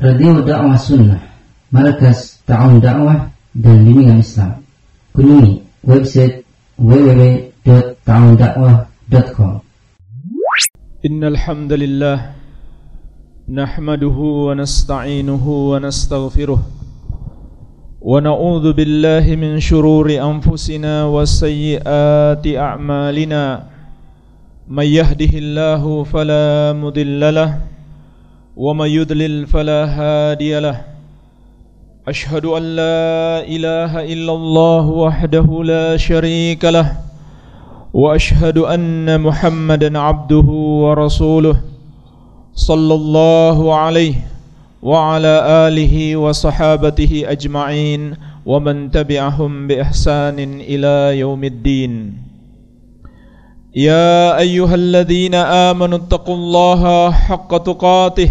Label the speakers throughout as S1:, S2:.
S1: Radio Dakwah Sunnah, Markas Ta'awun Dakwah dan Bimbingan Islam. Kunjungi website www.ta'awundakwah.com.
S2: إن الحمد لله نحمده ونستعينه ونستغفره ونعوذ بالله من شرور أنفسنا وسيئات أعمالنا من يهده الله فلا مضل له ومن يضلل فلا هادي له. أشهد أن لا إله إلا الله وحده لا شريك له وأشهد أن محمدا عبده ورسوله صلى الله عليه وعلى آله وصحابته أجمعين ومن تبعهم بإحسان إلى يوم الدين. يا أيها الذين آمنوا اتقوا الله حق تقاته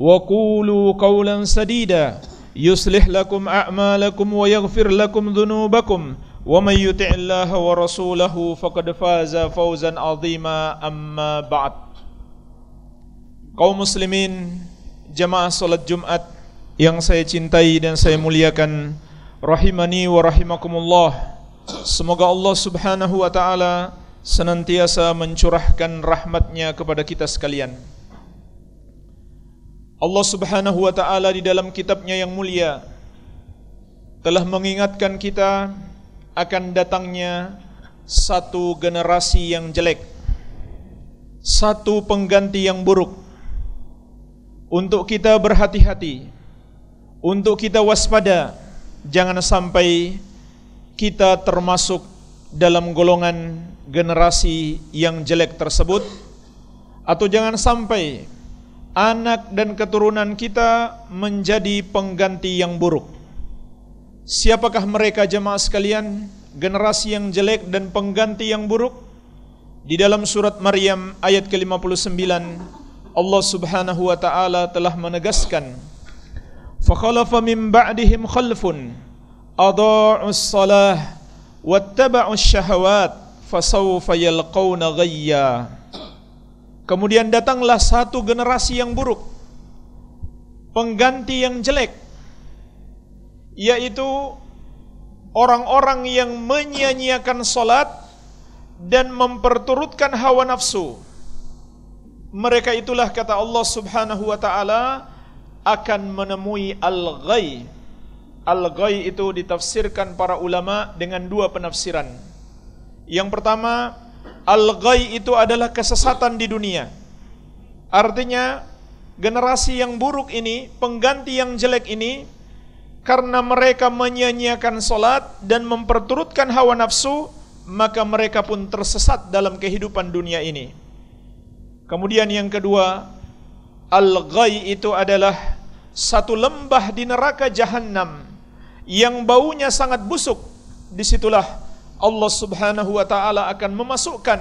S2: وقولوا قولا سديدا يصلح لكم أعمالكم ويغفر لكم ذنوبكم ومن يطع الله ورسوله فقد فاز فوزا عظيما أما بعد kaum muslimin jamaah salat Jumat yang saya cintai dan saya muliakan rahimani wa rahimakumullah semoga Allah Subhanahu wa taala senantiasa mencurahkan rahmatnya kepada kita sekalian Allah Subhanahu wa taala di dalam kitabnya yang mulia telah mengingatkan kita akan datangnya satu generasi yang jelek, satu pengganti yang buruk. Untuk kita berhati-hati, untuk kita waspada, jangan sampai kita termasuk dalam golongan generasi yang jelek tersebut atau jangan sampai anak dan keturunan kita menjadi pengganti yang buruk. Siapakah mereka jemaah sekalian? Generasi yang jelek dan pengganti yang buruk? Di dalam surat Maryam ayat ke-59 Allah Subhanahu wa taala telah menegaskan Fakhalafa min ba'dihim khalfun adha'us salah wattaba'us syahawat fasawfa yalqawna ghayya Kemudian datanglah satu generasi yang buruk Pengganti yang jelek Yaitu Orang-orang yang menyia-nyiakan solat Dan memperturutkan hawa nafsu. Mereka itulah kata Allah subhanahu wa ta'ala Akan menemui al-ghay Al-ghay itu ditafsirkan para ulama dengan dua penafsiran. Yang pertama Al-ghay itu adalah kesesatan di dunia. Artinya generasi yang buruk ini, pengganti yang jelek ini karena mereka menyanyiakan solat dan memperturutkan hawa nafsu, maka mereka pun tersesat dalam kehidupan dunia ini. Kemudian yang kedua, al-ghay itu adalah satu lembah di neraka jahanam yang baunya sangat busuk. Di situlah Allah Subhanahu wa taala akan memasukkan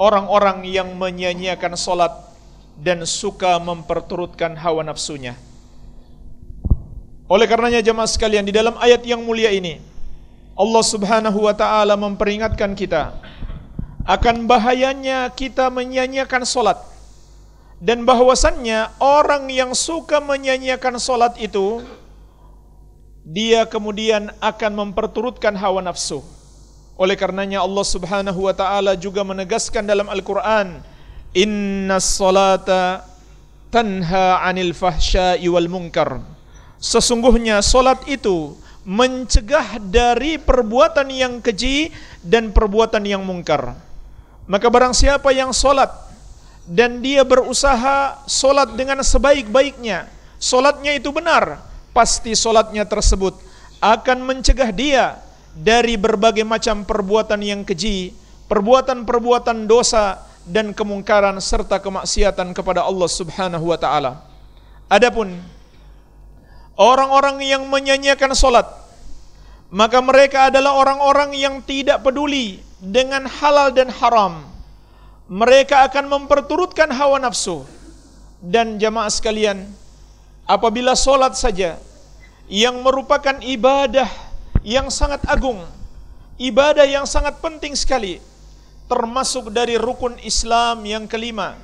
S2: orang-orang yang menyanyiakan solat dan suka memperturutkan hawa nafsunya. Oleh karenanya jemaah sekalian di dalam ayat yang mulia ini Allah Subhanahu wa taala memperingatkan kita akan bahayanya kita menyanyiakan solat dan bahwasannya orang yang suka menyanyiakan solat itu dia kemudian akan memperturutkan hawa nafsu. Oleh karenanya Allah Subhanahu wa taala juga menegaskan dalam Al-Qur'an, "Innas salata tanha 'anil fahsya'i wal munkar." Sesungguhnya salat itu mencegah dari perbuatan yang keji dan perbuatan yang mungkar. Maka barang siapa yang salat dan dia berusaha salat dengan sebaik-baiknya, salatnya itu benar, pasti salatnya tersebut akan mencegah dia dari berbagai macam perbuatan yang keji, perbuatan-perbuatan dosa dan kemungkaran serta kemaksiatan kepada Allah Subhanahu wa taala. Adapun orang-orang yang menyanyiakan solat, maka mereka adalah orang-orang yang tidak peduli dengan halal dan haram. Mereka akan memperturutkan hawa nafsu. Dan jamaah sekalian, apabila solat saja yang merupakan ibadah yang sangat agung, ibadah yang sangat penting sekali, termasuk dari rukun Islam yang kelima,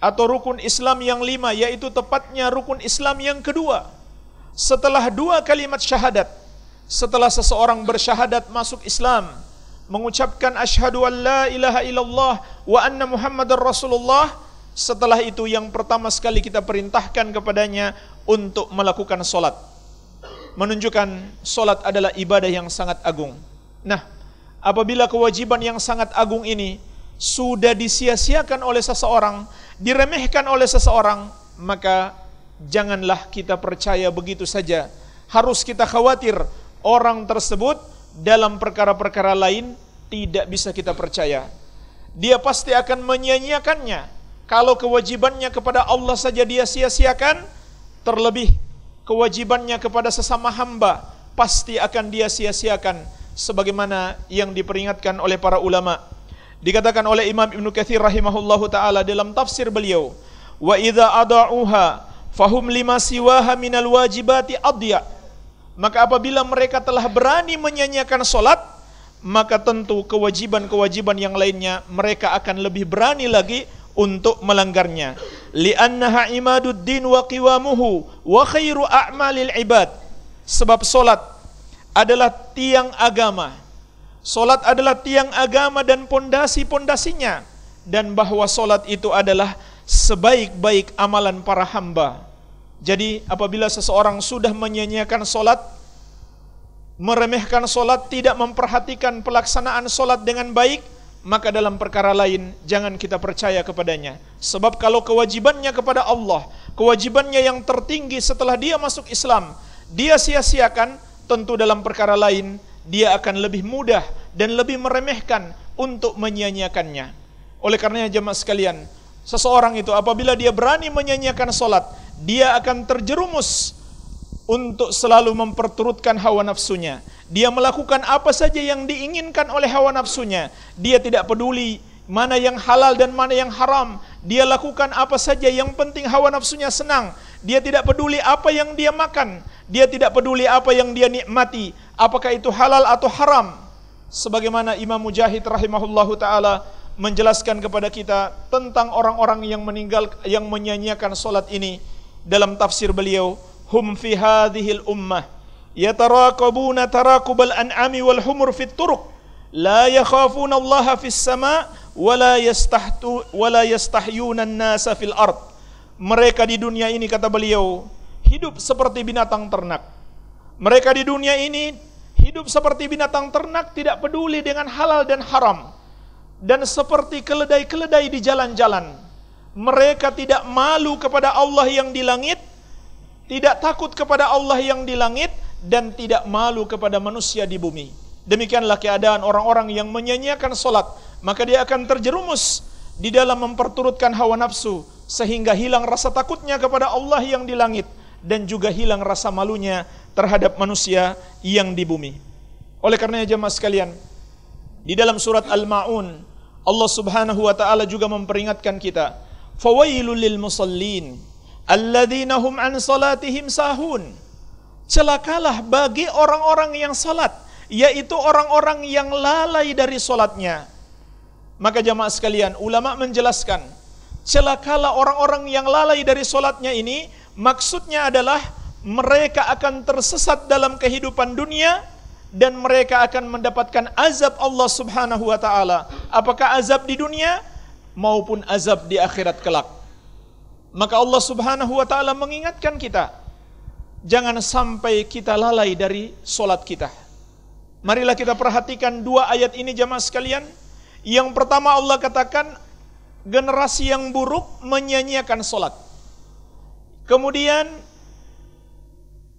S2: atau rukun Islam yang lima yaitu tepatnya rukun Islam yang kedua. Setelah dua kalimat syahadat setelah seseorang bersyahadat masuk Islam mengucapkan asyhadu an la ilaha illallah wa anna muhammadar rasulullah setelah itu yang pertama sekali kita perintahkan kepadanya untuk melakukan solat menunjukkan solat adalah ibadah yang sangat agung nah apabila kewajiban yang sangat agung ini sudah disia-siakan oleh seseorang diremehkan oleh seseorang, maka janganlah kita percaya begitu saja. Harus kita khawatir orang tersebut dalam perkara-perkara lain tidak bisa kita percaya. Dia pasti akan menyia-nyiakannya. Kalau kewajibannya kepada Allah saja dia sia-siakan, terlebih kewajibannya kepada sesama hamba pasti akan dia sia-siakan sebagaimana yang diperingatkan oleh para ulama Dikatakan oleh Imam Ibn Kathir rahimahullahu taala dalam tafsir beliau, "Wa idza ada'uha fahum lima siwaha minal wajibati adya." Maka apabila mereka telah berani menyanyiakan solat, maka tentu kewajiban-kewajiban yang lainnya mereka akan lebih berani lagi untuk melanggarnya. Li'annaha imaduddin wa qiwamuhu wa khairu a'malil ibad. Sebab solat adalah tiang agama Solat adalah tiang agama dan pondasi-pondasinya dan bahwa solat itu adalah sebaik-baik amalan para hamba. Jadi apabila seseorang sudah menyanyiakan solat, meremehkan solat, tidak memperhatikan pelaksanaan solat dengan baik, maka dalam perkara lain jangan kita percaya kepadanya. Sebab kalau kewajibannya kepada Allah, kewajibannya yang tertinggi setelah dia masuk Islam, dia sia-siakan, tentu dalam perkara lain dia akan lebih mudah dan lebih meremehkan untuk menyanyiakannya. Oleh karenanya jemaah sekalian, seseorang itu apabila dia berani menyanyiakan solat, dia akan terjerumus untuk selalu memperturutkan hawa nafsunya. Dia melakukan apa saja yang diinginkan oleh hawa nafsunya. Dia tidak peduli mana yang halal dan mana yang haram. Dia lakukan apa saja yang penting hawa nafsunya senang. Dia tidak peduli apa yang dia makan. Dia tidak peduli apa yang dia nikmati apakah itu halal atau haram sebagaimana Imam Mujahid rahimahullahu taala menjelaskan kepada kita tentang orang-orang yang meninggal yang menyanyiakan salat ini dalam tafsir beliau hum fi hadhil ummah yataraqabuna taraqubal an'ami wal humur fit turuq la yakhafuna Allah fis sama wala yastahtu wala yastahyuna an-nasa ard. Mereka di dunia ini kata beliau hidup seperti binatang ternak. Mereka di dunia ini hidup seperti binatang ternak tidak peduli dengan halal dan haram. Dan seperti keledai-keledai di jalan-jalan. Mereka tidak malu kepada Allah yang di langit tidak takut kepada Allah yang di langit dan tidak malu kepada manusia di bumi. Demikianlah keadaan orang-orang yang menyanyiakan solat. Maka dia akan terjerumus di dalam memperturutkan hawa nafsu sehingga hilang rasa takutnya kepada Allah yang di langit dan juga hilang rasa malunya terhadap manusia yang di bumi. Oleh karena jemaah sekalian, di dalam surat Al-Maun Allah Subhanahu wa taala juga memperingatkan kita, "Fawailul lil musallin alladzina hum an salatihim sahun." Celakalah bagi orang-orang yang salat, yaitu orang-orang yang lalai dari salatnya. Maka jemaah sekalian, ulama menjelaskan, celakalah orang-orang yang lalai dari salatnya ini maksudnya adalah mereka akan tersesat dalam kehidupan dunia dan mereka akan mendapatkan azab Allah Subhanahu wa taala. Apakah azab di dunia maupun azab di akhirat kelak. Maka Allah Subhanahu wa taala mengingatkan kita jangan sampai kita lalai dari solat kita. Marilah kita perhatikan dua ayat ini jamaah sekalian. Yang pertama Allah katakan generasi yang buruk menyanyiakan solat. Kemudian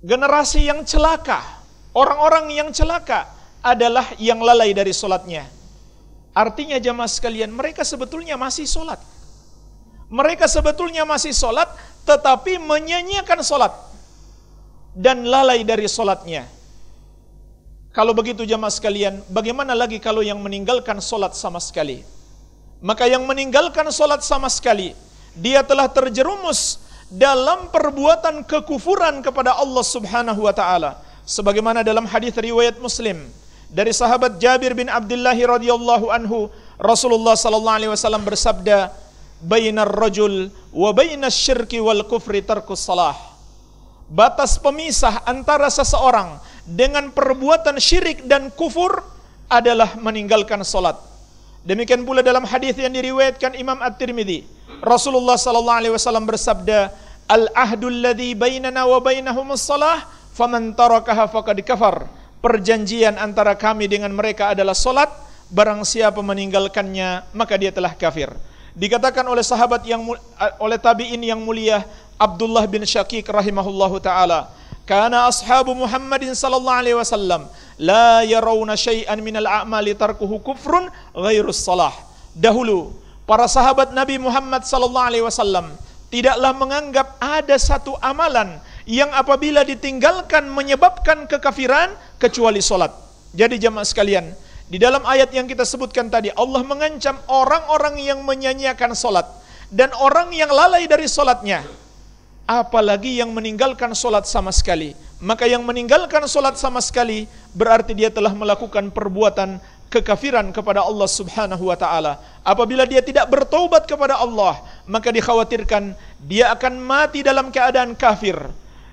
S2: generasi yang celaka, orang-orang yang celaka adalah yang lalai dari solatnya. Artinya jamaah sekalian, mereka sebetulnya masih solat. Mereka sebetulnya masih solat, tetapi menyanyiakan solat. dan lalai dari solatnya. Kalau begitu jamaah sekalian, bagaimana lagi kalau yang meninggalkan solat sama sekali? Maka yang meninggalkan solat sama sekali, dia telah terjerumus dalam perbuatan kekufuran kepada Allah Subhanahu wa taala. Sebagaimana dalam hadis riwayat Muslim dari sahabat Jabir bin Abdullah radhiyallahu anhu, Rasulullah sallallahu alaihi wasallam bersabda, "Bainar rajul wa bainas syirki wal kufri tarkus salah." Batas pemisah antara seseorang dengan perbuatan syirik dan kufur adalah meninggalkan solat. Demikian pula dalam hadis yang diriwayatkan Imam At-Tirmidzi, Rasulullah sallallahu alaihi wasallam bersabda, "Al-ahdu alladhi bainana wa bainahumus salah, faman tarakaha faqad kafar." Perjanjian antara kami dengan mereka adalah solat, barang siapa meninggalkannya maka dia telah kafir. Dikatakan oleh sahabat yang oleh tabi'in yang mulia Abdullah bin Syakik rahimahullahu taala, Kana ashabu Muhammadin sallallahu alaihi wasallam la yarawna syai'an minal a'mali tarkuhu kufrun ghairus salah. Dahulu para sahabat Nabi Muhammad sallallahu alaihi wasallam tidaklah menganggap ada satu amalan yang apabila ditinggalkan menyebabkan kekafiran kecuali solat. Jadi jamaah sekalian, di dalam ayat yang kita sebutkan tadi Allah mengancam orang-orang yang menyanyiakan solat dan orang yang lalai dari solatnya apalagi yang meninggalkan solat sama sekali. Maka yang meninggalkan solat sama sekali berarti dia telah melakukan perbuatan kekafiran kepada Allah Subhanahu wa taala. Apabila dia tidak bertobat kepada Allah, maka dikhawatirkan dia akan mati dalam keadaan kafir.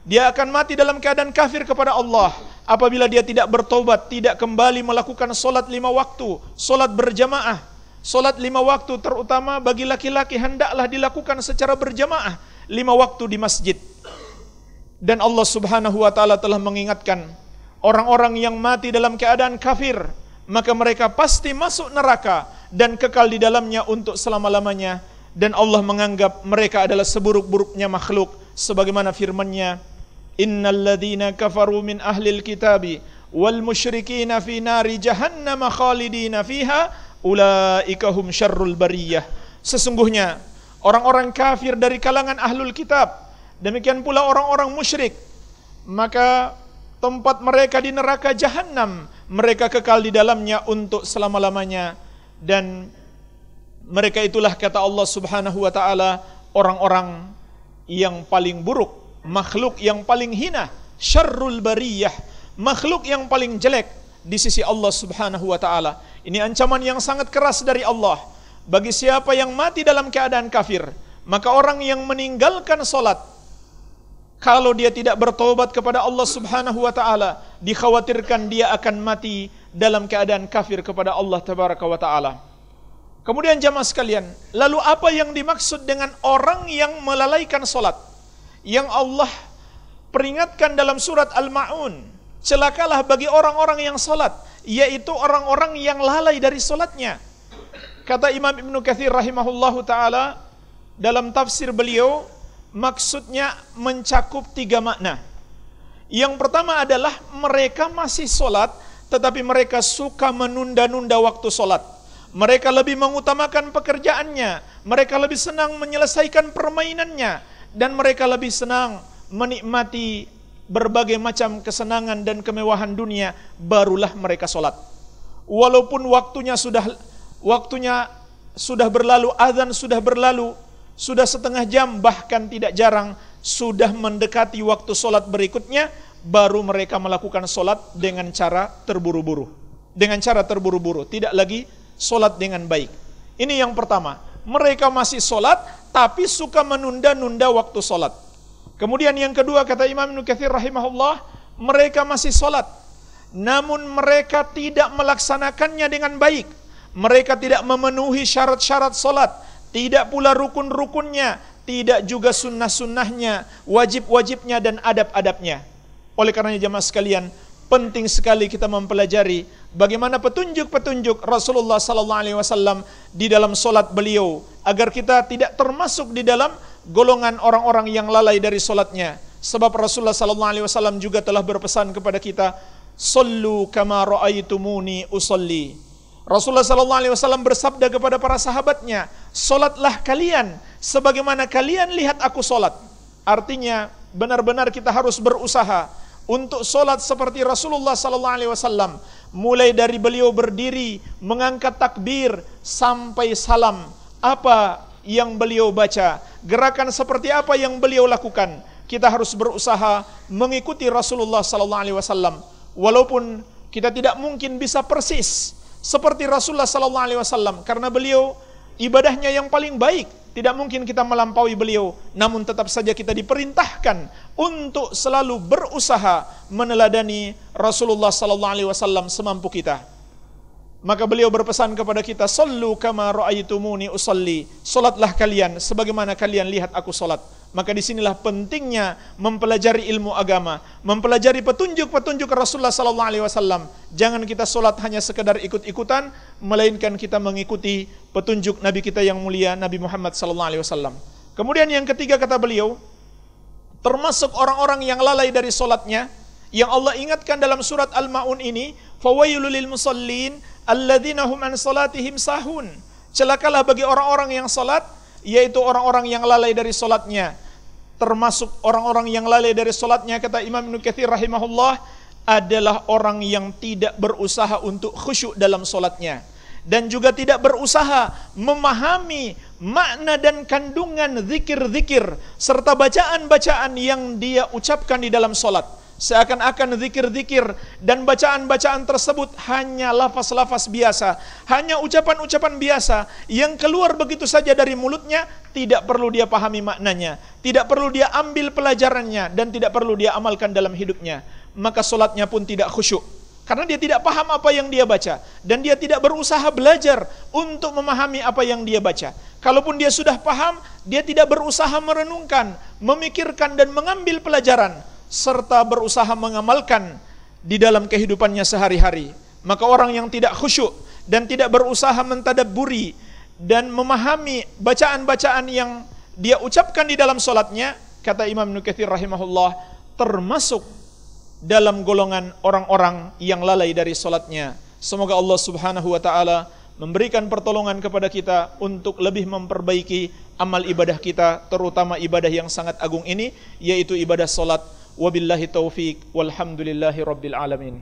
S2: Dia akan mati dalam keadaan kafir kepada Allah apabila dia tidak bertobat, tidak kembali melakukan solat lima waktu, solat berjamaah. Solat lima waktu terutama bagi laki-laki hendaklah dilakukan secara berjamaah lima waktu di masjid. Dan Allah Subhanahu wa taala telah mengingatkan orang-orang yang mati dalam keadaan kafir, maka mereka pasti masuk neraka dan kekal di dalamnya untuk selama-lamanya dan Allah menganggap mereka adalah seburuk-buruknya makhluk sebagaimana firman-Nya Innal ladzina kafaru min ahlil kitabi wal musyrikin fi nari jahannam khalidina fiha ulaika syarrul bariyah. Sesungguhnya orang-orang kafir dari kalangan ahlul kitab, demikian pula orang-orang musyrik, maka tempat mereka di neraka jahanam, mereka kekal di dalamnya untuk selama-lamanya. Dan mereka itulah kata Allah Subhanahu wa taala orang-orang yang paling buruk, makhluk yang paling hina, syarrul bariyah, makhluk yang paling jelek di sisi Allah Subhanahu wa taala. Ini ancaman yang sangat keras dari Allah bagi siapa yang mati dalam keadaan kafir, maka orang yang meninggalkan solat, kalau dia tidak bertobat kepada Allah Subhanahu wa taala, dikhawatirkan dia akan mati dalam keadaan kafir kepada Allah Tabaraka wa taala. Kemudian jamaah sekalian, lalu apa yang dimaksud dengan orang yang melalaikan solat? Yang Allah peringatkan dalam surat Al-Ma'un, celakalah bagi orang-orang yang solat, yaitu orang-orang yang lalai dari solatnya. Kata Imam Ibn Kathir rahimahullahu taala dalam tafsir beliau maksudnya mencakup tiga makna. Yang pertama adalah mereka masih solat tetapi mereka suka menunda-nunda waktu solat. Mereka lebih mengutamakan pekerjaannya, mereka lebih senang menyelesaikan permainannya, dan mereka lebih senang menikmati berbagai macam kesenangan dan kemewahan dunia, barulah mereka solat. Walaupun waktunya sudah waktunya sudah berlalu, azan sudah berlalu, sudah setengah jam, bahkan tidak jarang sudah mendekati waktu solat berikutnya, baru mereka melakukan solat dengan cara terburu-buru. Dengan cara terburu-buru, tidak lagi solat dengan baik. Ini yang pertama, mereka masih solat, tapi suka menunda-nunda waktu solat. Kemudian yang kedua kata Imam Ibn Kathir rahimahullah, mereka masih solat, namun mereka tidak melaksanakannya dengan baik. Mereka tidak memenuhi syarat-syarat solat, tidak pula rukun-rukunnya, tidak juga sunnah-sunnahnya, wajib-wajibnya dan adab-adabnya. Oleh karenanya jemaah sekalian, penting sekali kita mempelajari bagaimana petunjuk-petunjuk Rasulullah sallallahu alaihi wasallam di dalam solat beliau agar kita tidak termasuk di dalam golongan orang-orang yang lalai dari solatnya. Sebab Rasulullah sallallahu alaihi wasallam juga telah berpesan kepada kita, "Sallu kama raaitumuni usolli." Rasulullah sallallahu alaihi wasallam bersabda kepada para sahabatnya, "Salatlah kalian sebagaimana kalian lihat aku salat." Artinya, benar-benar kita harus berusaha untuk solat seperti Rasulullah sallallahu alaihi wasallam mulai dari beliau berdiri mengangkat takbir sampai salam. Apa yang beliau baca? Gerakan seperti apa yang beliau lakukan? Kita harus berusaha mengikuti Rasulullah sallallahu alaihi wasallam. Walaupun kita tidak mungkin bisa persis seperti Rasulullah sallallahu alaihi wasallam karena beliau ibadahnya yang paling baik tidak mungkin kita melampaui beliau, namun tetap saja kita diperintahkan untuk selalu berusaha meneladani Rasulullah sallallahu alaihi wasallam semampu kita. Maka beliau berpesan kepada kita, "Sallu kama raaitumuni usalli." Salatlah kalian sebagaimana kalian lihat aku salat. Maka di sinilah pentingnya mempelajari ilmu agama, mempelajari petunjuk-petunjuk Rasulullah sallallahu alaihi wasallam. Jangan kita solat hanya sekedar ikut-ikutan, melainkan kita mengikuti petunjuk Nabi kita yang mulia Nabi Muhammad sallallahu alaihi wasallam. Kemudian yang ketiga kata beliau, termasuk orang-orang yang lalai dari solatnya, yang Allah ingatkan dalam surat Al-Maun ini, fawailul lil musallin alladzina hum an salatihim sahun. Celakalah bagi orang-orang yang salat yaitu orang-orang yang lalai dari salatnya. Termasuk orang-orang yang lalai dari salatnya kata Imam Ibnu Katsir rahimahullah adalah orang yang tidak berusaha untuk khusyuk dalam salatnya dan juga tidak berusaha memahami makna dan kandungan zikir-zikir serta bacaan-bacaan yang dia ucapkan di dalam salat Seakan-akan zikir-zikir dan bacaan-bacaan tersebut hanya lafaz-lafaz biasa, hanya ucapan-ucapan biasa yang keluar begitu saja dari mulutnya, tidak perlu dia pahami maknanya, tidak perlu dia ambil pelajarannya dan tidak perlu dia amalkan dalam hidupnya. Maka solatnya pun tidak khusyuk. Karena dia tidak paham apa yang dia baca dan dia tidak berusaha belajar untuk memahami apa yang dia baca. Kalaupun dia sudah paham, dia tidak berusaha merenungkan, memikirkan dan mengambil pelajaran serta berusaha mengamalkan di dalam kehidupannya sehari-hari. Maka orang yang tidak khusyuk dan tidak berusaha mentadaburi dan memahami bacaan-bacaan yang dia ucapkan di dalam solatnya, kata Imam Nukathir rahimahullah, termasuk dalam golongan orang-orang yang lalai dari solatnya. Semoga Allah subhanahu wa ta'ala memberikan pertolongan kepada kita untuk lebih memperbaiki amal ibadah kita, terutama ibadah yang sangat agung ini, yaitu ibadah solat وبالله التوفيق والحمد لله رب العالمين.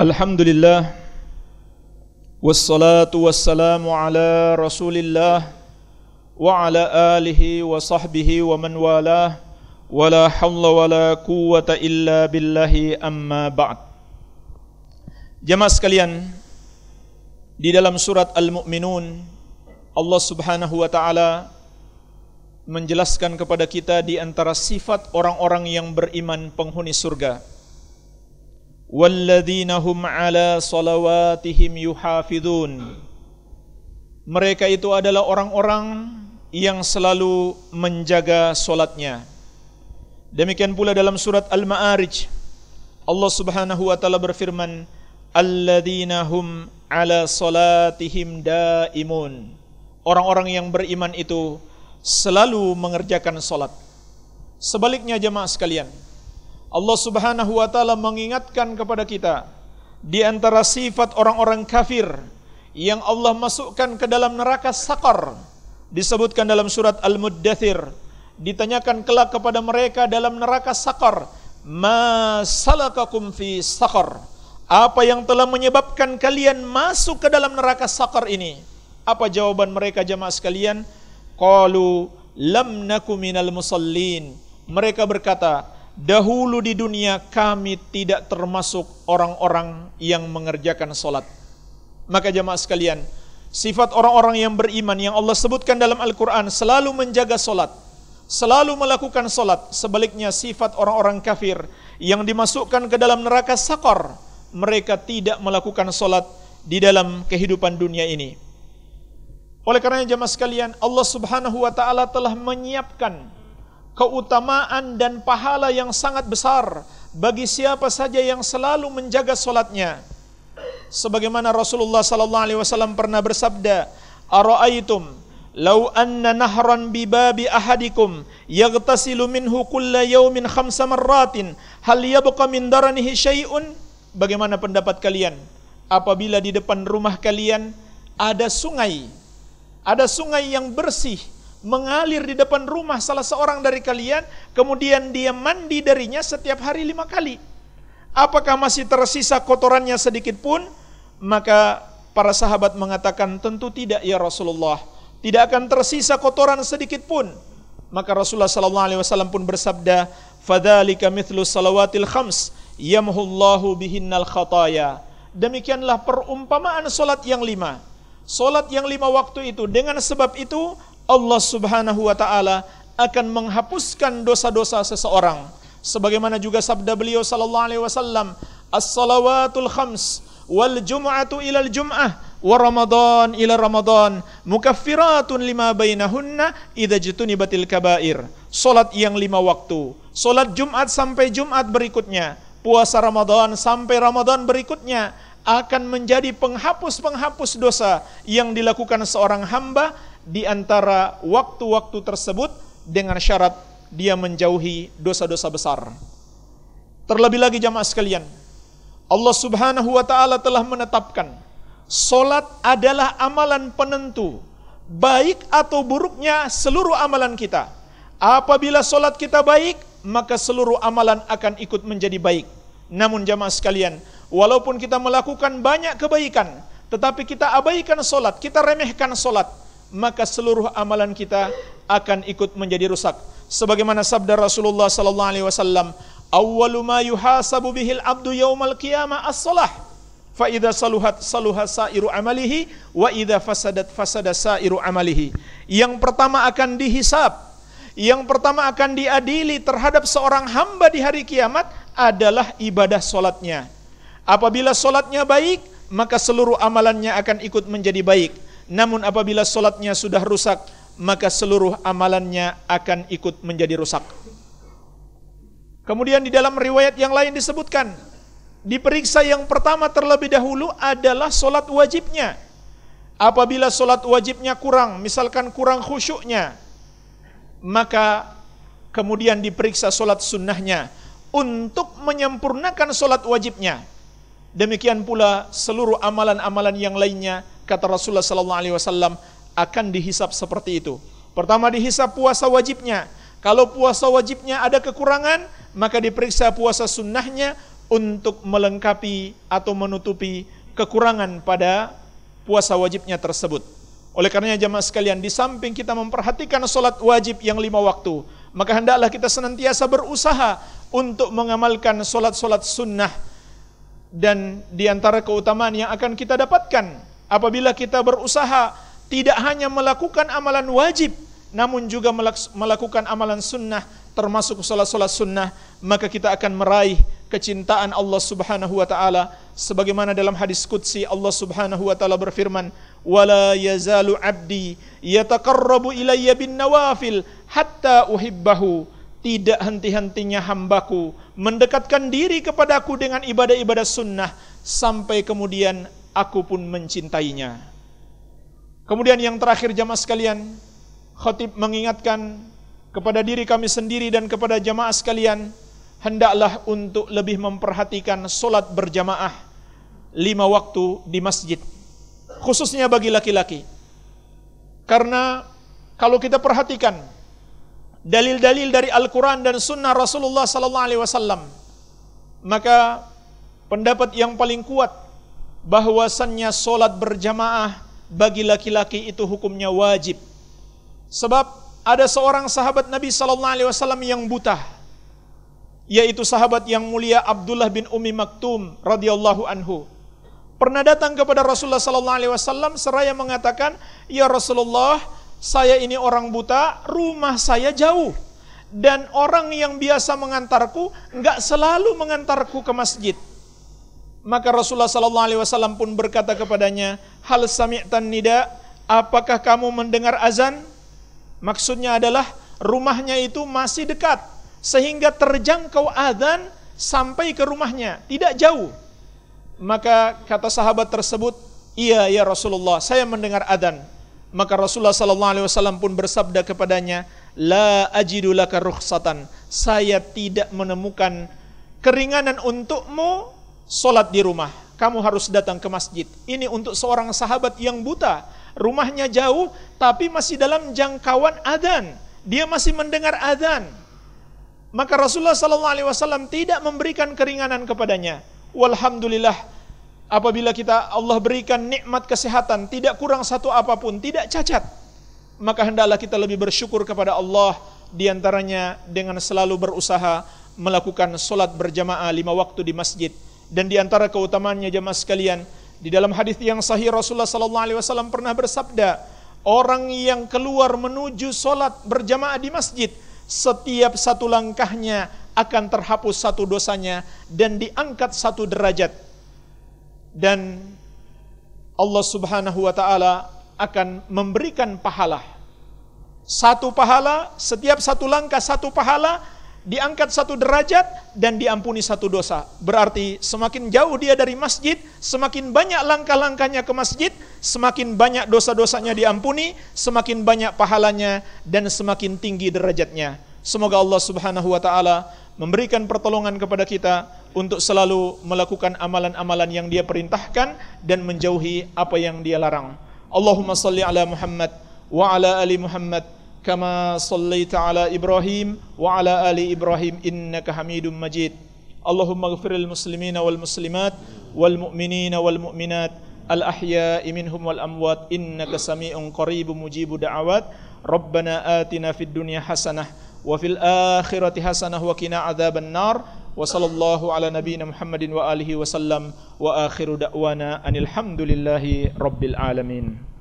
S2: الحمد لله والصلاة والسلام على رسول الله وعلى آله وصحبه ومن والاه ولا حول ولا قوة إلا بالله أما بعد Jemaah sekalian di dalam surat Al-Mu'minun Allah Subhanahu wa taala menjelaskan kepada kita di antara sifat orang-orang yang beriman penghuni surga walladzina hum ala salawatihim yuhafidun mereka itu adalah orang-orang yang selalu menjaga solatnya. Demikian pula dalam surat Al-Ma'arij Allah Subhanahu wa taala berfirman alladzina hum ala salatihim daimun. Orang-orang yang beriman itu selalu mengerjakan solat. Sebaliknya jemaah sekalian, Allah Subhanahu wa taala mengingatkan kepada kita di antara sifat orang-orang kafir yang Allah masukkan ke dalam neraka sakar disebutkan dalam surat Al-Muddathir ditanyakan kelak kepada mereka dalam neraka sakar ma salakakum fi sakar? Apa yang telah menyebabkan kalian masuk ke dalam neraka sakar ini? Apa jawaban mereka jemaah sekalian? Qalu lam naku minal musallin. Mereka berkata dahulu di dunia kami tidak termasuk orang-orang yang mengerjakan solat. Maka jemaah sekalian Sifat orang-orang yang beriman yang Allah sebutkan dalam Al-Quran selalu menjaga solat, selalu melakukan solat. Sebaliknya sifat orang-orang kafir yang dimasukkan ke dalam neraka sakor, mereka tidak melakukan solat di dalam kehidupan dunia ini. Oleh karena jemaah sekalian, Allah Subhanahu wa taala telah menyiapkan keutamaan dan pahala yang sangat besar bagi siapa saja yang selalu menjaga solatnya sebagaimana Rasulullah sallallahu alaihi wasallam pernah bersabda, "Ara'aitum Lau anna nahran bi babi ahadikum yaghtasilu minhu kulla yawmin khamsa marratin hal yabqa min daranihi syai'un? Bagaimana pendapat kalian? Apabila di depan rumah kalian ada sungai ada sungai yang bersih mengalir di depan rumah salah seorang dari kalian kemudian dia mandi darinya setiap hari lima kali apakah masih tersisa kotorannya sedikit pun maka para sahabat mengatakan tentu tidak ya Rasulullah tidak akan tersisa kotoran sedikit pun. Maka Rasulullah sallallahu alaihi wasallam pun bersabda, "Fadzalika mithlu salawatil khams yamhullahu bihinnal khataya." Demikianlah perumpamaan solat yang lima. Solat yang lima waktu itu dengan sebab itu Allah Subhanahu wa taala akan menghapuskan dosa-dosa seseorang. Sebagaimana juga sabda beliau sallallahu alaihi wasallam, "As-salawatul khams wal jum'atu ilal jum'ah wa Ramadan ila Ramadan mukaffiratun lima bainahunna idza kabair. Salat yang lima waktu. Salat Jumat sampai Jumat berikutnya. Puasa Ramadan sampai Ramadan berikutnya akan menjadi penghapus-penghapus dosa yang dilakukan seorang hamba di antara waktu-waktu tersebut dengan syarat dia menjauhi dosa-dosa besar. Terlebih lagi jamaah sekalian, Allah Subhanahu wa taala telah menetapkan Solat adalah amalan penentu baik atau buruknya seluruh amalan kita. Apabila solat kita baik, maka seluruh amalan akan ikut menjadi baik. Namun jamaah sekalian, walaupun kita melakukan banyak kebaikan, tetapi kita abaikan solat, kita remehkan solat, maka seluruh amalan kita akan ikut menjadi rusak. Sebagaimana sabda Rasulullah sallallahu alaihi wasallam, "Awwalu ma yuhasabu bihil abdu yaumal qiyamah as-salah." fa idza saluhat saluha sairu amalihi wa idza fasadat fasada sairu amalihi. Yang pertama akan dihisap, yang pertama akan diadili terhadap seorang hamba di hari kiamat adalah ibadah solatnya. Apabila solatnya baik, maka seluruh amalannya akan ikut menjadi baik. Namun apabila solatnya sudah rusak, maka seluruh amalannya akan ikut menjadi rusak. Kemudian di dalam riwayat yang lain disebutkan, diperiksa yang pertama terlebih dahulu adalah solat wajibnya. Apabila solat wajibnya kurang, misalkan kurang khusyuknya, maka kemudian diperiksa solat sunnahnya untuk menyempurnakan solat wajibnya. Demikian pula seluruh amalan-amalan yang lainnya kata Rasulullah sallallahu alaihi wasallam akan dihisap seperti itu. Pertama dihisap puasa wajibnya. Kalau puasa wajibnya ada kekurangan, maka diperiksa puasa sunnahnya untuk melengkapi atau menutupi kekurangan pada puasa wajibnya tersebut. Oleh karenanya jamaah sekalian, di samping kita memperhatikan solat wajib yang lima waktu, maka hendaklah kita senantiasa berusaha untuk mengamalkan solat-solat sunnah dan di antara keutamaan yang akan kita dapatkan apabila kita berusaha tidak hanya melakukan amalan wajib, namun juga melakukan amalan sunnah termasuk solat-solat sunnah, maka kita akan meraih kecintaan Allah Subhanahu wa taala. Sebagaimana dalam hadis qudsi Allah Subhanahu wa taala berfirman wala yazalu abdi yataqarrabu ilayya bin nawafil hatta uhibbahu. Tidak henti-hentinya hambaku mendekatkan diri kepadaku dengan ibadah-ibadah sunnah sampai kemudian aku pun mencintainya kemudian yang terakhir jamaah sekalian khatib mengingatkan kepada diri kami sendiri dan kepada jamaah sekalian hendaklah untuk lebih memperhatikan solat berjamaah lima waktu di masjid khususnya bagi laki-laki. Karena kalau kita perhatikan dalil-dalil dari Al-Quran dan Sunnah Rasulullah Sallallahu Alaihi Wasallam maka pendapat yang paling kuat bahwasannya solat berjamaah bagi laki-laki itu hukumnya wajib. Sebab ada seorang sahabat Nabi Sallallahu Alaihi Wasallam yang buta yaitu sahabat yang mulia Abdullah bin Umi Maktum radhiyallahu anhu. Pernah datang kepada Rasulullah sallallahu alaihi wasallam seraya mengatakan, "Ya Rasulullah, saya ini orang buta, rumah saya jauh. Dan orang yang biasa mengantarku enggak selalu mengantarku ke masjid." Maka Rasulullah sallallahu alaihi wasallam pun berkata kepadanya, "Hal sami'tan nida? Apakah kamu mendengar azan?" Maksudnya adalah rumahnya itu masih dekat sehingga terjangkau adzan sampai ke rumahnya, tidak jauh. Maka kata sahabat tersebut, "Iya ya Rasulullah, saya mendengar adzan." Maka Rasulullah sallallahu alaihi wasallam pun bersabda kepadanya, "La ajidu laka rukhsatan." Saya tidak menemukan keringanan untukmu solat di rumah. Kamu harus datang ke masjid. Ini untuk seorang sahabat yang buta. Rumahnya jauh, tapi masih dalam jangkauan adzan. Dia masih mendengar adzan. Maka Rasulullah sallallahu alaihi wasallam tidak memberikan keringanan kepadanya. Walhamdulillah apabila kita Allah berikan nikmat kesehatan, tidak kurang satu apa pun, tidak cacat, maka hendaklah kita lebih bersyukur kepada Allah di antaranya dengan selalu berusaha melakukan solat berjamaah lima waktu di masjid dan di antara keutamaannya jamaah sekalian di dalam hadis yang sahih Rasulullah sallallahu alaihi wasallam pernah bersabda orang yang keluar menuju solat berjamaah di masjid setiap satu langkahnya akan terhapus satu dosanya dan diangkat satu derajat dan Allah Subhanahu wa taala akan memberikan pahala. Satu pahala, setiap satu langkah satu pahala diangkat satu derajat dan diampuni satu dosa. Berarti semakin jauh dia dari masjid, semakin banyak langkah-langkahnya ke masjid, semakin banyak dosa-dosanya diampuni, semakin banyak pahalanya dan semakin tinggi derajatnya. Semoga Allah Subhanahu wa taala memberikan pertolongan kepada kita untuk selalu melakukan amalan-amalan yang dia perintahkan dan menjauhi apa yang dia larang. Allahumma salli ala Muhammad wa ala ali Muhammad كما صليت على إبراهيم وعلى آل إبراهيم إنك حميد مجيد. اللهم اغفر المسلمين والمسلمات والمؤمنين والمؤمنات الأحياء منهم والأموات. إنك سميع قريب مجيب دعوات. ربنا آتنا في الدنيا حسنة وفي الآخرة حسنة وقنا عذاب النار. وصلى الله على نبينا محمد وآله وسلم. وآخر دعوانا أن الحمد لله رب العالمين.